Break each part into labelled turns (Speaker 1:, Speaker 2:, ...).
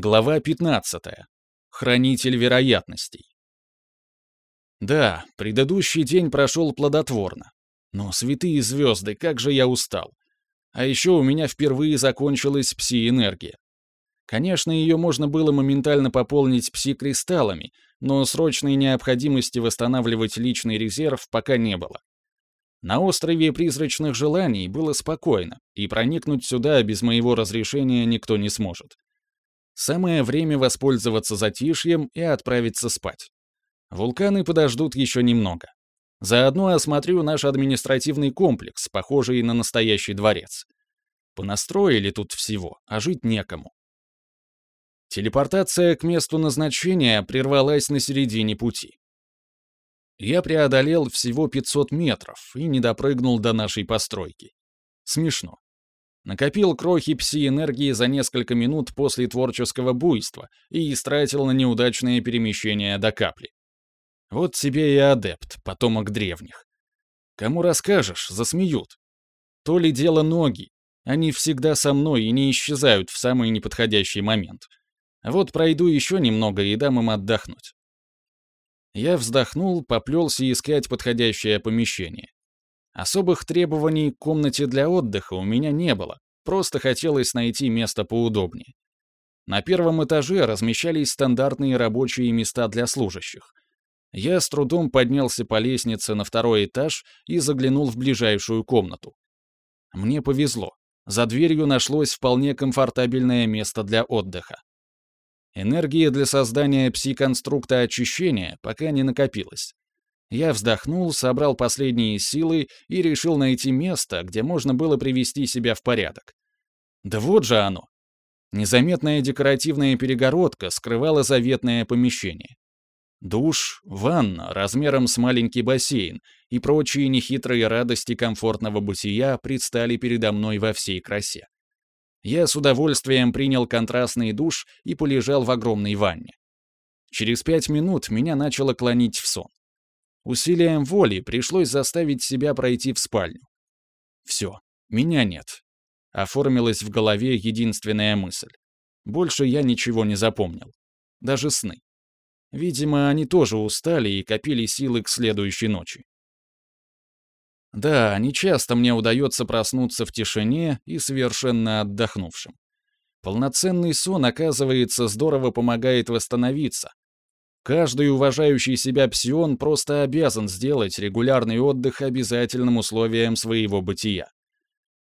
Speaker 1: Глава 15. Хранитель вероятностей. Да, предыдущий день прошел плодотворно. Но святые звезды, как же я устал. А еще у меня впервые закончилась пси-энергия. Конечно, ее можно было моментально пополнить пси-кристаллами, но срочной необходимости восстанавливать личный резерв пока не было. На острове призрачных желаний было спокойно, и проникнуть сюда без моего разрешения никто не сможет. Самое время воспользоваться затишьем и отправиться спать. Вулканы подождут еще немного. Заодно осмотрю наш административный комплекс, похожий на настоящий дворец. Понастроили тут всего, а жить некому. Телепортация к месту назначения прервалась на середине пути. Я преодолел всего 500 метров и не допрыгнул до нашей постройки. Смешно. Накопил крохи пси-энергии за несколько минут после творческого буйства и истратил на неудачные перемещения до капли. Вот тебе и адепт, потомок древних. Кому расскажешь, засмеют. То ли дело ноги. Они всегда со мной и не исчезают в самый неподходящий момент. Вот пройду еще немного и дам им отдохнуть. Я вздохнул, поплелся искать подходящее помещение. Особых требований к комнате для отдыха у меня не было, просто хотелось найти место поудобнее. На первом этаже размещались стандартные рабочие места для служащих. Я с трудом поднялся по лестнице на второй этаж и заглянул в ближайшую комнату. Мне повезло. За дверью нашлось вполне комфортабельное место для отдыха. Энергия для создания пси-конструкта очищения пока не накопилась. Я вздохнул, собрал последние силы и решил найти место, где можно было привести себя в порядок. Да вот же оно. Незаметная декоративная перегородка скрывала заветное помещение. Душ, ванна размером с маленький бассейн и прочие нехитрые радости комфортного бытия предстали передо мной во всей красе. Я с удовольствием принял контрастный душ и полежал в огромной ванне. Через пять минут меня начало клонить в сон. Усилием воли пришлось заставить себя пройти в спальню. Все, меня нет. Оформилась в голове единственная мысль. Больше я ничего не запомнил. Даже сны. Видимо, они тоже устали и копили силы к следующей ночи. Да, нечасто мне удается проснуться в тишине и совершенно отдохнувшим. Полноценный сон, оказывается, здорово помогает восстановиться, Каждый уважающий себя псион просто обязан сделать регулярный отдых обязательным условием своего бытия.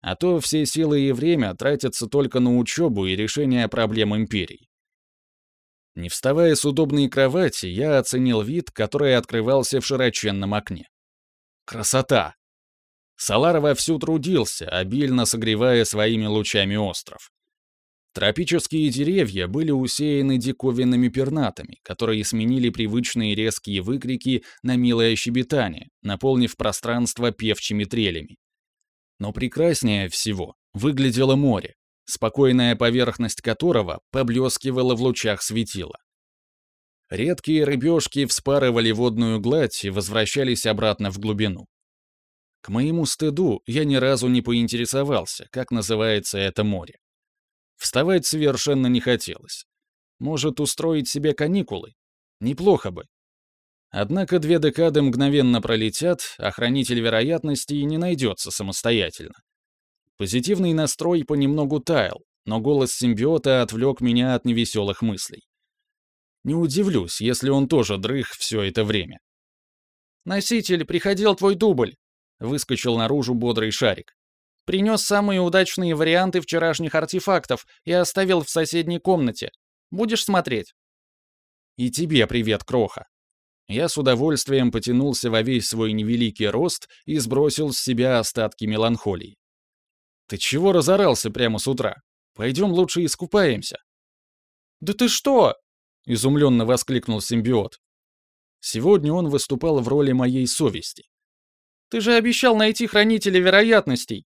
Speaker 1: А то все силы и время тратятся только на учебу и решение проблем империи. Не вставая с удобной кровати, я оценил вид, который открывался в широченном окне. Красота! Салар вовсю трудился, обильно согревая своими лучами остров. Тропические деревья были усеяны диковинными пернатами, которые сменили привычные резкие выкрики на милое щебетание, наполнив пространство певчими трелями. Но прекраснее всего выглядело море, спокойная поверхность которого поблескивала в лучах светила. Редкие рыбешки вспарывали водную гладь и возвращались обратно в глубину. К моему стыду я ни разу не поинтересовался, как называется это море. Вставать совершенно не хотелось. Может, устроить себе каникулы? Неплохо бы. Однако две декады мгновенно пролетят, а хранитель вероятностей не найдется самостоятельно. Позитивный настрой понемногу таял, но голос симбиота отвлек меня от невеселых мыслей. Не удивлюсь, если он тоже дрых все это время. «Носитель, приходил твой дубль!» — выскочил наружу бодрый шарик. Принес самые удачные варианты вчерашних артефактов и оставил в соседней комнате. Будешь смотреть?» «И тебе привет, Кроха». Я с удовольствием потянулся во весь свой невеликий рост и сбросил с себя остатки меланхолии. «Ты чего разорался прямо с утра? Пойдем лучше искупаемся». «Да ты что?» — изумленно воскликнул симбиот. Сегодня он выступал в роли моей совести. «Ты же обещал найти хранителя вероятностей!»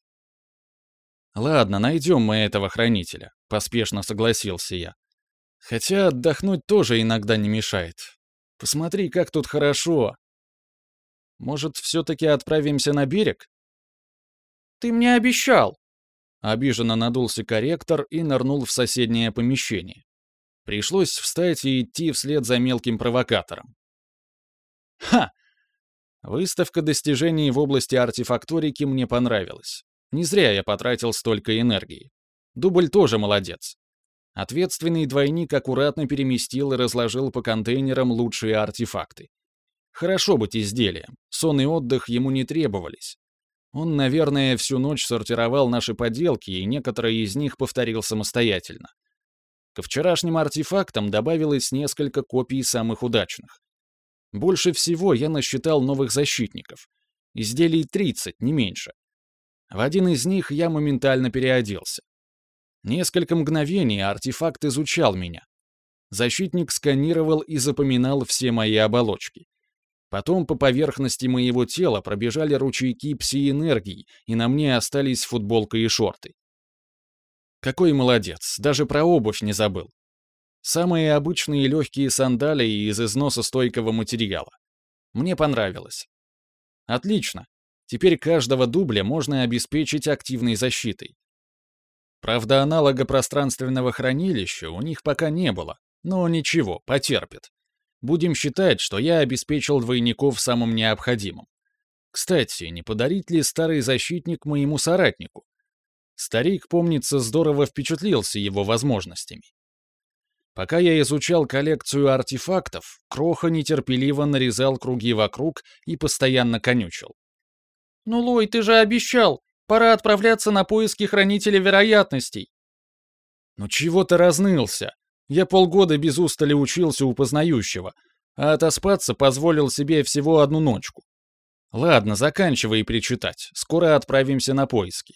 Speaker 1: «Ладно, найдем мы этого хранителя», — поспешно согласился я. «Хотя отдохнуть тоже иногда не мешает. Посмотри, как тут хорошо. Может, все-таки отправимся на берег?» «Ты мне обещал!» Обиженно надулся корректор и нырнул в соседнее помещение. Пришлось встать и идти вслед за мелким провокатором. Ха! Выставка достижений в области артефакторики мне понравилась. Не зря я потратил столько энергии. Дубль тоже молодец. Ответственный двойник аккуратно переместил и разложил по контейнерам лучшие артефакты. Хорошо быть изделием, сон и отдых ему не требовались. Он, наверное, всю ночь сортировал наши поделки, и некоторые из них повторил самостоятельно. Ко вчерашним артефактам добавилось несколько копий самых удачных. Больше всего я насчитал новых защитников. Изделий 30, не меньше. В один из них я моментально переоделся. Несколько мгновений артефакт изучал меня. Защитник сканировал и запоминал все мои оболочки. Потом по поверхности моего тела пробежали ручейки пси-энергии, и на мне остались футболка и шорты. Какой молодец, даже про обувь не забыл. Самые обычные легкие сандалии из износостойкого материала. Мне понравилось. Отлично. Теперь каждого дубля можно обеспечить активной защитой. Правда, аналога пространственного хранилища у них пока не было, но ничего, потерпит. Будем считать, что я обеспечил двойников самым необходимым. Кстати, не подарить ли старый защитник моему соратнику? Старик, помнится, здорово впечатлился его возможностями. Пока я изучал коллекцию артефактов, Кроха нетерпеливо нарезал круги вокруг и постоянно конючил.
Speaker 2: «Ну, Лой, ты же обещал! Пора отправляться на поиски Хранителя Вероятностей!»
Speaker 1: «Ну чего ты разнылся? Я полгода без устали учился у познающего, а отоспаться позволил себе всего одну ночку. Ладно, заканчивай причитать, скоро отправимся на поиски.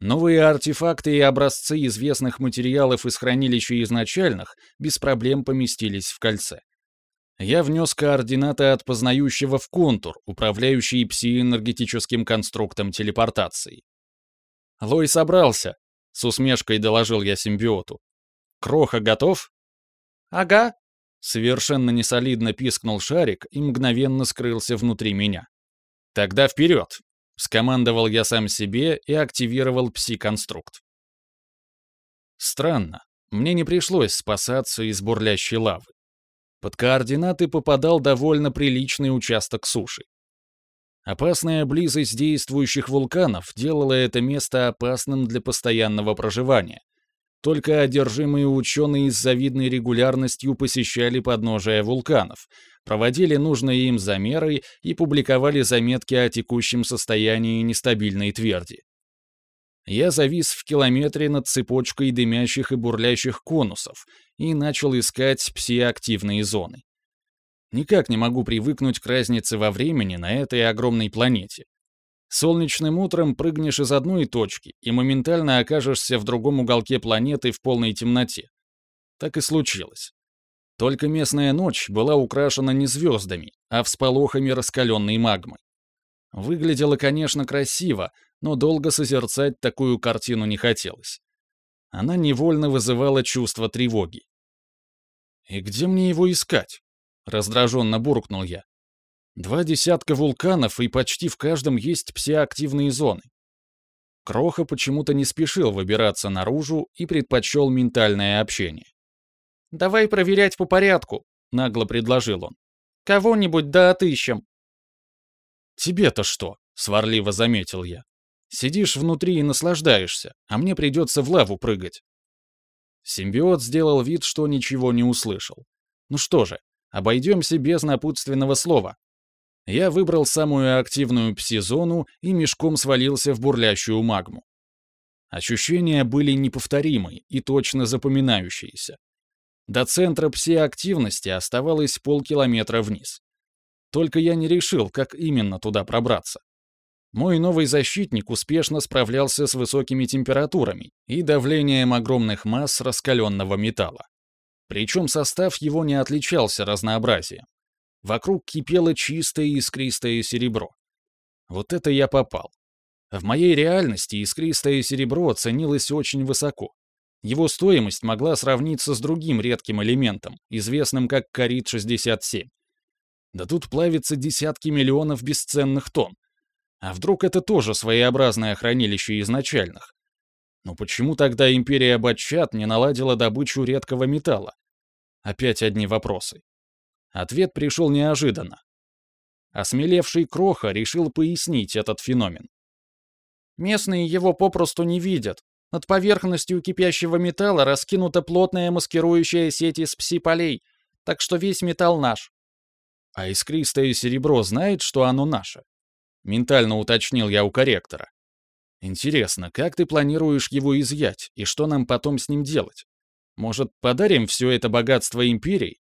Speaker 1: Новые артефакты и образцы известных материалов из хранилища изначальных без проблем поместились в кольце. Я внес координаты от познающего в контур, управляющий псиэнергетическим конструктом телепортации. Лой собрался, с усмешкой доложил я симбиоту. Кроха готов?
Speaker 2: Ага.
Speaker 1: Совершенно несолидно пискнул шарик и мгновенно скрылся внутри меня. Тогда вперед, Скомандовал я сам себе и активировал пси-конструкт. Странно, мне не пришлось спасаться из бурлящей лавы. Под координаты попадал довольно приличный участок суши. Опасная близость действующих вулканов делала это место опасным для постоянного проживания, только одержимые ученые с завидной регулярностью посещали подножия вулканов, проводили нужные им замеры и публиковали заметки о текущем состоянии нестабильной тверди. Я завис в километре над цепочкой дымящих и бурлящих конусов и начал искать псиактивные зоны. Никак не могу привыкнуть к разнице во времени на этой огромной планете. Солнечным утром прыгнешь из одной точки и моментально окажешься в другом уголке планеты в полной темноте. Так и случилось. Только местная ночь была украшена не звездами, а всполохами раскаленной магмы. Выглядело, конечно, красиво, но долго созерцать такую картину не хотелось. Она невольно вызывала чувство тревоги. «И где мне его искать?» — раздраженно буркнул я. Два десятка вулканов, и почти в каждом есть псиактивные зоны. Кроха почему-то не спешил выбираться наружу и предпочел ментальное общение.
Speaker 2: «Давай проверять по порядку», — нагло предложил он. «Кого-нибудь да отыщем».
Speaker 1: «Тебе-то что?» — сварливо заметил я. «Сидишь внутри и наслаждаешься, а мне придется в лаву прыгать». Симбиот сделал вид, что ничего не услышал. Ну что же, обойдемся без напутственного слова. Я выбрал самую активную пси-зону и мешком свалился в бурлящую магму. Ощущения были неповторимые и точно запоминающиеся. До центра пси-активности оставалось полкилометра вниз. Только я не решил, как именно туда пробраться. Мой новый защитник успешно справлялся с высокими температурами и давлением огромных масс раскаленного металла. Причем состав его не отличался разнообразием. Вокруг кипело чистое искристое серебро. Вот это я попал. В моей реальности искристое серебро ценилось очень высоко. Его стоимость могла сравниться с другим редким элементом, известным как корит-67. Да тут плавится десятки миллионов бесценных тонн. А вдруг это тоже своеобразное хранилище изначальных? Но почему тогда империя Батчат не наладила добычу редкого металла? Опять одни вопросы. Ответ пришел неожиданно. Осмелевший Кроха решил пояснить этот феномен.
Speaker 2: Местные его попросту не видят. Над поверхностью кипящего металла раскинута плотная маскирующая сеть из пси-полей, так что весь металл наш.
Speaker 1: А искристое серебро знает, что оно наше? Ментально уточнил я у корректора. Интересно, как ты планируешь его изъять, и что нам потом с ним делать? Может, подарим все это богатство империи?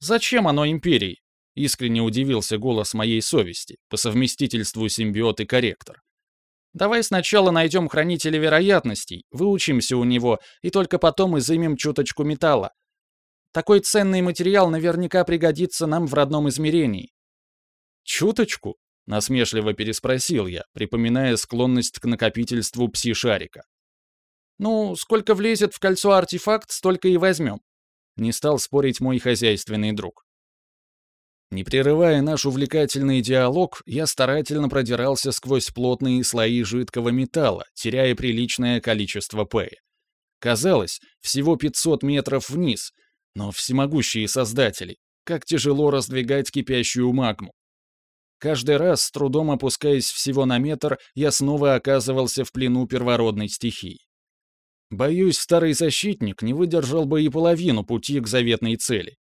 Speaker 2: Зачем оно империи?
Speaker 1: Искренне удивился голос моей совести, по совместительству симбиот и корректор.
Speaker 2: Давай сначала найдем хранителя вероятностей, выучимся у него, и только потом изымем чуточку металла. Такой ценный материал наверняка пригодится нам в родном измерении.
Speaker 1: Чуточку? Насмешливо переспросил я, припоминая склонность к накопительству пси-шарика.
Speaker 2: «Ну, сколько влезет в кольцо артефакт, столько и возьмем», —
Speaker 1: не стал спорить мой хозяйственный друг. Не прерывая наш увлекательный диалог, я старательно продирался сквозь плотные слои жидкого металла, теряя приличное количество П. Казалось, всего 500 метров вниз, но всемогущие создатели, как тяжело раздвигать кипящую магму. Каждый раз, с трудом опускаясь всего на метр, я снова оказывался в плену первородной стихии. Боюсь, старый защитник не выдержал бы и половину пути к заветной цели.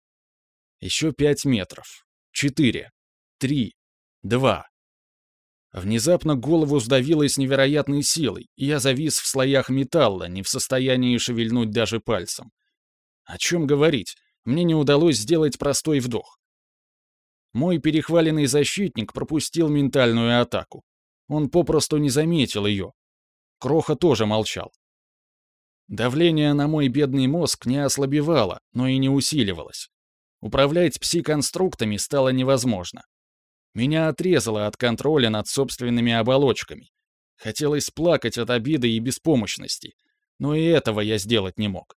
Speaker 1: Еще пять метров. Четыре. Три. Два. Внезапно голову сдавило с невероятной силой, и я завис в слоях металла, не в состоянии шевельнуть даже пальцем. О чем говорить? Мне не удалось сделать простой вдох. Мой перехваленный защитник пропустил ментальную атаку. Он попросту не заметил ее. Кроха тоже молчал. Давление на мой бедный мозг не ослабевало, но и не усиливалось. Управлять пси-конструктами стало невозможно. Меня отрезало от контроля над собственными оболочками. Хотелось плакать от обиды и беспомощности, но и этого я сделать не мог.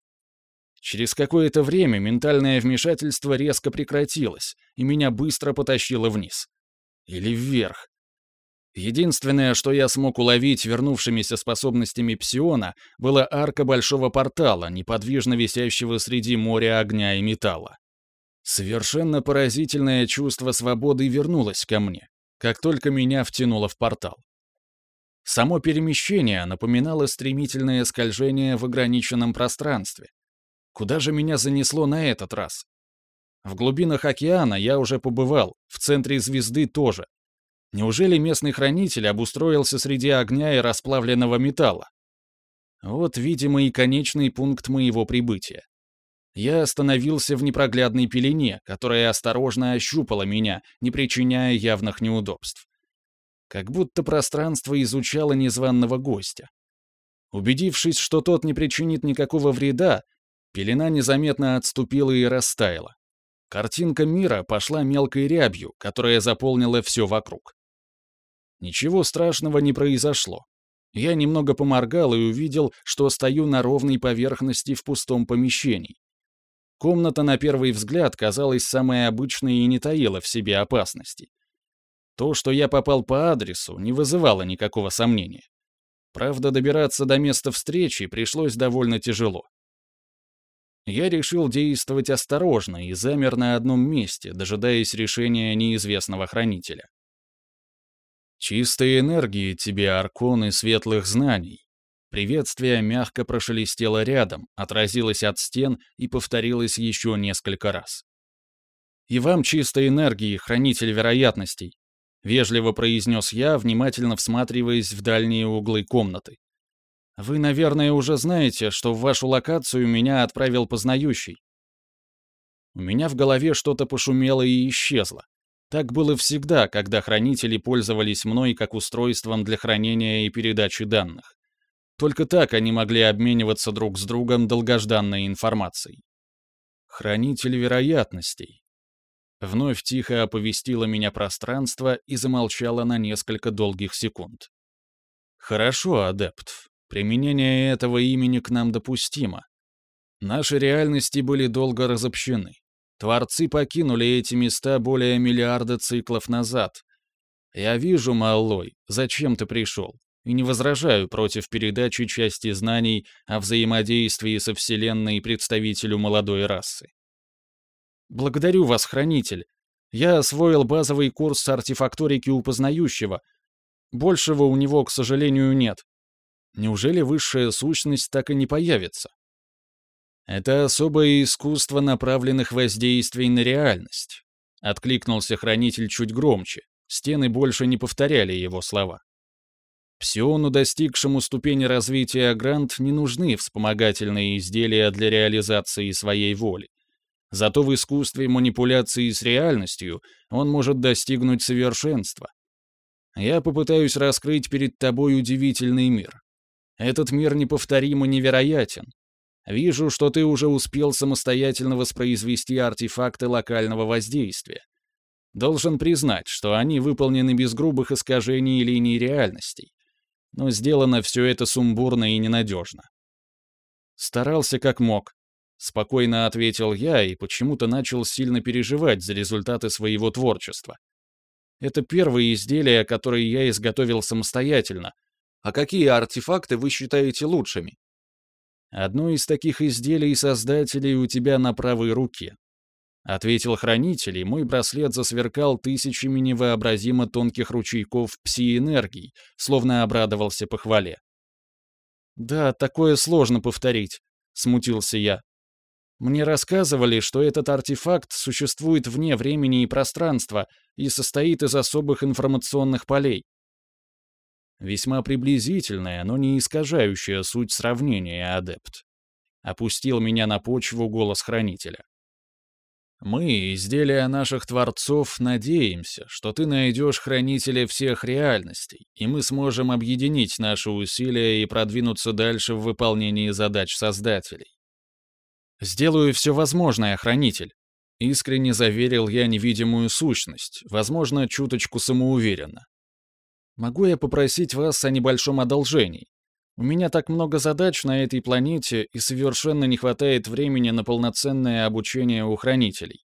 Speaker 1: Через какое-то время ментальное вмешательство резко прекратилось, и меня быстро потащило вниз. Или вверх. Единственное, что я смог уловить вернувшимися способностями псиона, была арка большого портала, неподвижно висящего среди моря огня и металла. Совершенно поразительное чувство свободы вернулось ко мне, как только меня втянуло в портал. Само перемещение напоминало стремительное скольжение в ограниченном пространстве, Куда же меня занесло на этот раз? В глубинах океана я уже побывал, в центре звезды тоже. Неужели местный хранитель обустроился среди огня и расплавленного металла? Вот, видимо, и конечный пункт моего прибытия. Я остановился в непроглядной пелене, которая осторожно ощупала меня, не причиняя явных неудобств. Как будто пространство изучало незваного гостя. Убедившись, что тот не причинит никакого вреда, Пелена незаметно отступила и растаяла. Картинка мира пошла мелкой рябью, которая заполнила все вокруг. Ничего страшного не произошло. Я немного поморгал и увидел, что стою на ровной поверхности в пустом помещении. Комната на первый взгляд казалась самой обычной и не таила в себе опасности. То, что я попал по адресу, не вызывало никакого сомнения. Правда, добираться до места встречи пришлось довольно тяжело я решил действовать осторожно и замер на одном месте, дожидаясь решения неизвестного хранителя. «Чистой энергии тебе, арконы светлых знаний!» Приветствие мягко прошелестело рядом, отразилось от стен и повторилось еще несколько раз. «И вам чистой энергии, хранитель вероятностей!» — вежливо произнес я, внимательно всматриваясь в дальние углы комнаты. Вы, наверное, уже знаете, что в вашу локацию меня отправил познающий. У меня в голове что-то пошумело и исчезло. Так было всегда, когда хранители пользовались мной как устройством для хранения и передачи данных. Только так они могли обмениваться друг с другом долгожданной информацией. Хранитель вероятностей. Вновь тихо оповестило меня пространство и замолчало на несколько долгих секунд. Хорошо, адепт. Применение этого имени к нам допустимо. Наши реальности были долго разобщены. Творцы покинули эти места более миллиарда циклов назад. Я вижу, Маллой, зачем ты пришел. и не возражаю против передачи части знаний о взаимодействии со Вселенной представителю молодой расы.
Speaker 2: Благодарю вас, Хранитель. Я освоил базовый курс артефакторики у познающего. Большего у него, к сожалению, нет. Неужели высшая сущность так и не появится?
Speaker 1: Это особое искусство направленных воздействий на реальность. Откликнулся хранитель чуть громче. Стены больше не повторяли его слова. Псиону, достигшему ступени развития Грант, не нужны вспомогательные изделия для реализации своей воли. Зато в искусстве манипуляции с реальностью он может достигнуть совершенства. Я попытаюсь раскрыть перед тобой удивительный мир. Этот мир неповторимо невероятен. Вижу, что ты уже успел самостоятельно воспроизвести артефакты локального воздействия. Должен признать, что они выполнены без грубых искажений линий реальностей но сделано все это сумбурно и ненадежно. Старался как мог. Спокойно ответил я и почему-то начал сильно переживать за результаты своего творчества. Это первые изделия, которые я изготовил самостоятельно. А какие артефакты вы считаете лучшими? Одно из таких изделий создателей у тебя на правой руке. Ответил хранитель, и мой браслет засверкал тысячами невообразимо тонких ручейков пси-энергий, словно обрадовался похвале.
Speaker 2: «Да, такое сложно повторить», — смутился я. «Мне рассказывали, что этот артефакт существует вне времени и пространства и состоит из особых информационных полей».
Speaker 1: Весьма приблизительная, но не искажающая суть сравнения, адепт. Опустил меня на почву голос хранителя. Мы, изделия наших творцов, надеемся, что ты найдешь хранителя всех реальностей, и мы сможем объединить наши усилия и продвинуться дальше в выполнении задач Создателей.
Speaker 2: «Сделаю все возможное, хранитель», — искренне заверил я невидимую сущность, возможно, чуточку самоуверенно. «Могу я попросить вас о небольшом одолжении? У меня так много задач на этой планете, и совершенно не хватает времени на полноценное обучение у хранителей.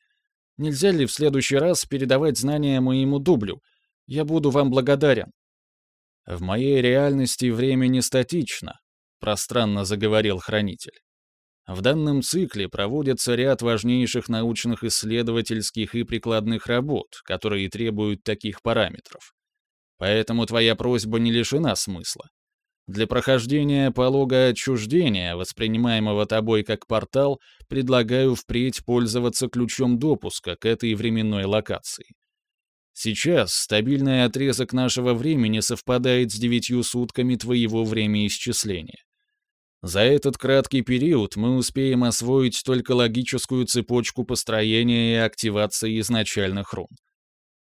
Speaker 2: Нельзя ли в следующий раз передавать знания моему дублю? Я буду вам благодарен».
Speaker 1: «В моей реальности время не статично», — пространно заговорил хранитель. В данном цикле проводится ряд важнейших научных исследовательских и прикладных работ, которые требуют таких параметров. Поэтому твоя просьба не лишена смысла. Для прохождения полога отчуждения, воспринимаемого тобой как портал, предлагаю впредь пользоваться ключом допуска к этой временной локации. Сейчас стабильный отрезок нашего времени совпадает с девятью сутками твоего времяисчисления. За этот краткий период мы успеем освоить только логическую цепочку построения и активации изначальных рун.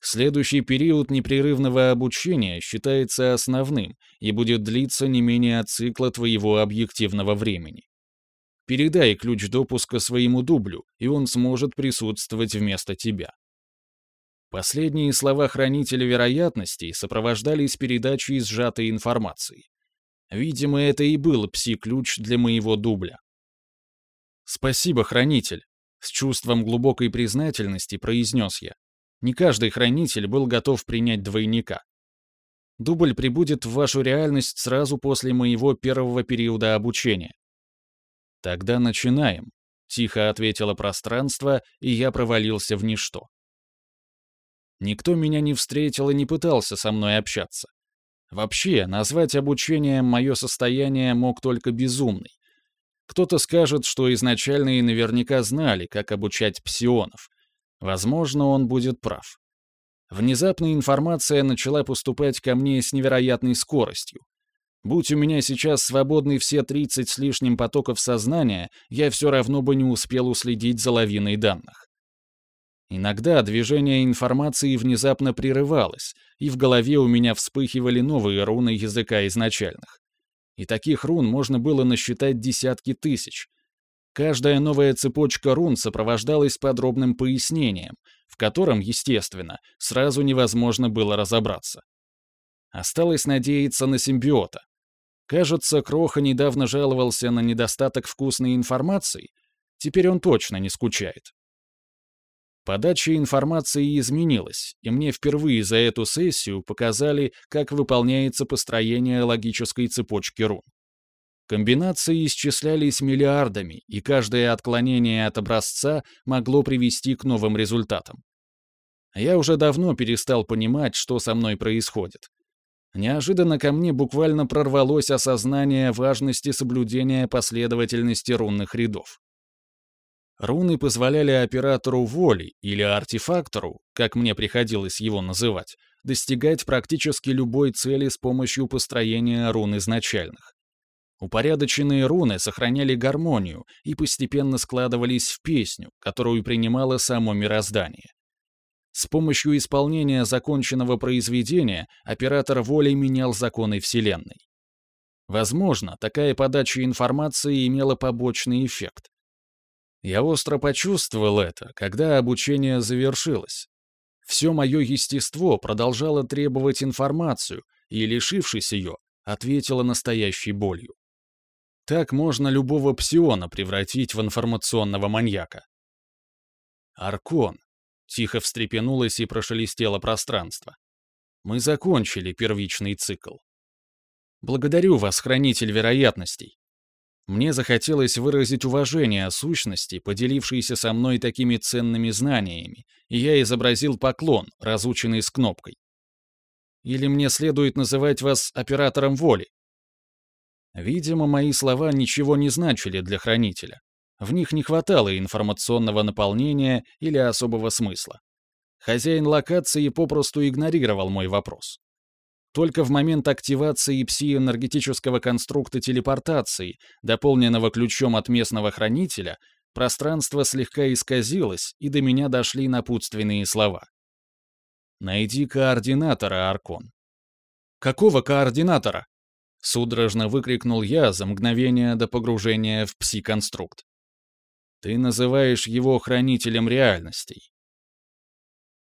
Speaker 1: Следующий период непрерывного обучения считается основным и будет длиться не менее цикла твоего объективного времени. Передай ключ допуска своему дублю, и он сможет присутствовать вместо тебя. Последние слова хранителя вероятностей сопровождались передачей сжатой информации. Видимо, это и был пси-ключ для моего дубля.
Speaker 2: «Спасибо, хранитель», — с чувством глубокой признательности произнес я. Не каждый хранитель был готов принять двойника. Дубль прибудет в вашу реальность сразу после моего первого периода обучения.
Speaker 1: Тогда начинаем, тихо ответило пространство, и я провалился в ничто. Никто меня не встретил и не пытался со мной общаться. Вообще, назвать обучением мое состояние мог только безумный. Кто-то скажет, что изначальные наверняка знали, как обучать псионов, Возможно, он будет прав. Внезапно информация начала поступать ко мне с невероятной скоростью. Будь у меня сейчас свободны все 30 с лишним потоков сознания, я все равно бы не успел уследить за лавиной данных. Иногда движение информации внезапно прерывалось, и в голове у меня вспыхивали новые руны языка изначальных. И таких рун можно было насчитать десятки тысяч, Каждая новая цепочка рун сопровождалась подробным пояснением, в котором, естественно, сразу невозможно было разобраться. Осталось надеяться на симбиота. Кажется, Кроха недавно жаловался на недостаток вкусной информации. Теперь он точно не скучает. Подача информации изменилась, и мне впервые за эту сессию показали, как выполняется построение логической цепочки рун. Комбинации исчислялись миллиардами, и каждое отклонение от образца могло привести к новым результатам. Я уже давно перестал понимать, что со мной происходит. Неожиданно ко мне буквально прорвалось осознание важности соблюдения последовательности рунных рядов. Руны позволяли оператору воли или артефактору, как мне приходилось его называть, достигать практически любой цели с помощью построения рун изначальных. Упорядоченные руны сохраняли гармонию и постепенно складывались в песню, которую принимало само мироздание. С помощью исполнения законченного произведения оператор воли менял законы Вселенной. Возможно, такая подача информации имела побочный эффект. Я остро почувствовал это, когда обучение завершилось. Все мое естество продолжало требовать информацию, и, лишившись ее, ответило настоящей болью. Так можно любого псиона превратить в информационного маньяка. Аркон. Тихо встрепенулось и прошелестело пространство. Мы закончили первичный цикл. Благодарю вас, хранитель вероятностей. Мне захотелось выразить уважение сущности, поделившейся со мной такими ценными знаниями, и я изобразил поклон, разученный с кнопкой. Или мне следует называть вас оператором воли? Видимо, мои слова ничего не значили для хранителя. В них не хватало информационного наполнения или особого смысла. Хозяин локации попросту игнорировал мой вопрос. Только в момент активации пси-энергетического конструкта телепортации, дополненного ключом от местного хранителя, пространство слегка исказилось, и до меня дошли напутственные слова. «Найди координатора, Аркон». «Какого координатора?» — судорожно выкрикнул я за мгновение до погружения в пси-конструкт. «Ты называешь его хранителем реальностей.